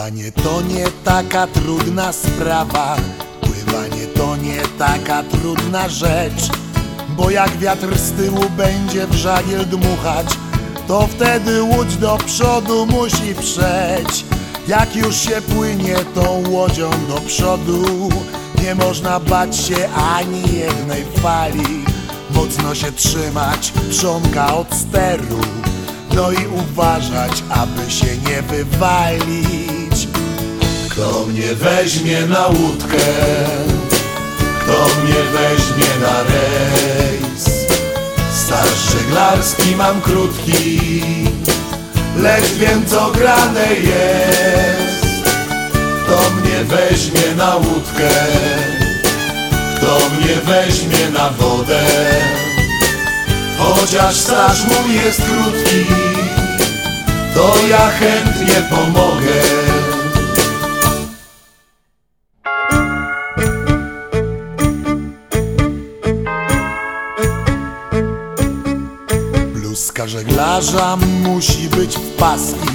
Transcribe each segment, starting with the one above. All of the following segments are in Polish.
Pływanie to nie taka trudna sprawa. Pływanie to nie taka trudna rzecz Bo jak wiatr z tyłu będzie w żagiel dmuchać To wtedy łódź do przodu musi przeć Jak już się płynie tą łodzią do przodu Nie można bać się ani jednej fali. Mocno się trzymać trzonka od steru no i uważać, aby się nie wywalić Kto mnie weźmie na łódkę Kto mnie weźmie na rejs. Staż żeglarski mam krótki Lecz wiem co grane jest. Kto mnie weźmie na łódkę Kto mnie weźmie na wodę. Chociaż staż mój jest krótki To ja chętnie pomogę Bluzka żeglarza musi być w paski.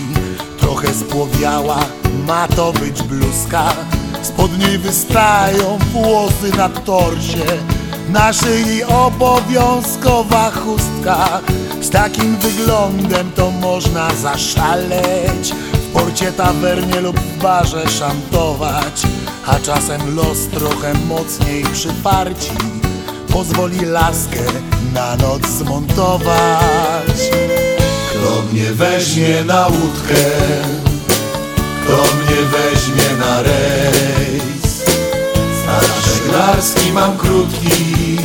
Trochę spłowiała, ma to być bluzka. Spod niej wystają włosy na torsie na szyi obowiązkowa chustka. Z takim wyglądem to można zaszaleć. W porcie, tawernie lub w barze szantować. A czasem los trochę mocniej przyparci Pozwoli laskę na noc zmontować. Kto mnie weźmie na łódkę Kto mnie weźmie na rejs. Żeglarski mam krótki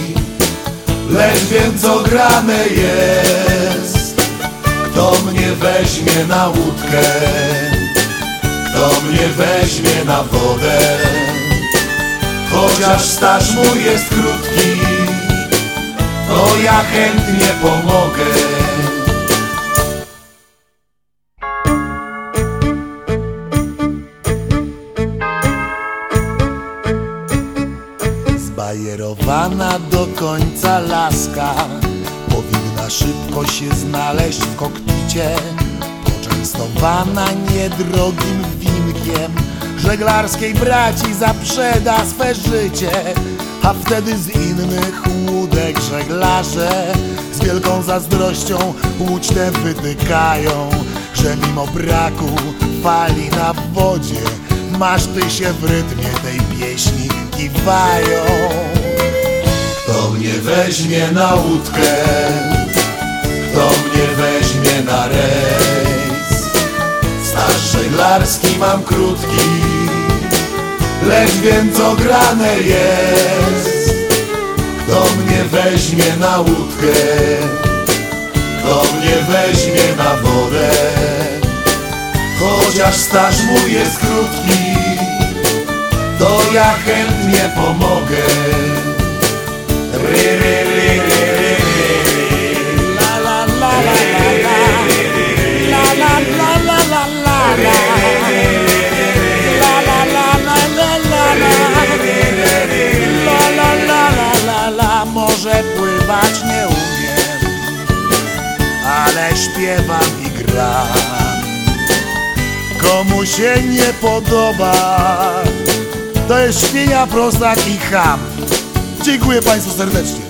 Lecz wiem co grane jest. Kto mnie weźmie na łódkę Kto mnie weźmie na wodę. Chociaż staż mój jest krótki To ja chętnie pomogę. Zbajerowana do końca laska Powinna szybko się znaleźć w kokpicie. Poczęstowana niedrogim winkiem Żeglarskiej braci zaprzeda swe życie A wtedy z innych łódek żeglarze Z wielką zazdrością łódź tę wytykają Że mimo braku fali na wodzie Maszty się w rytmie tej pieśni kiwają Kto mnie weźmie na łódkę Kto mnie weźmie na rejs? Staż żeglarski mam krótki Lecz wiem co grane jest. Kto mnie weźmie na łódkę Kto mnie weźmie na wodę. Chociaż staż mój jest krótki To ja chętnie pomogę. Ry, ry, ry, ry. Śpiewam i gram. Komu się nie podoba To jest świnia, prostak i ham. Dziękuję Państwu serdecznie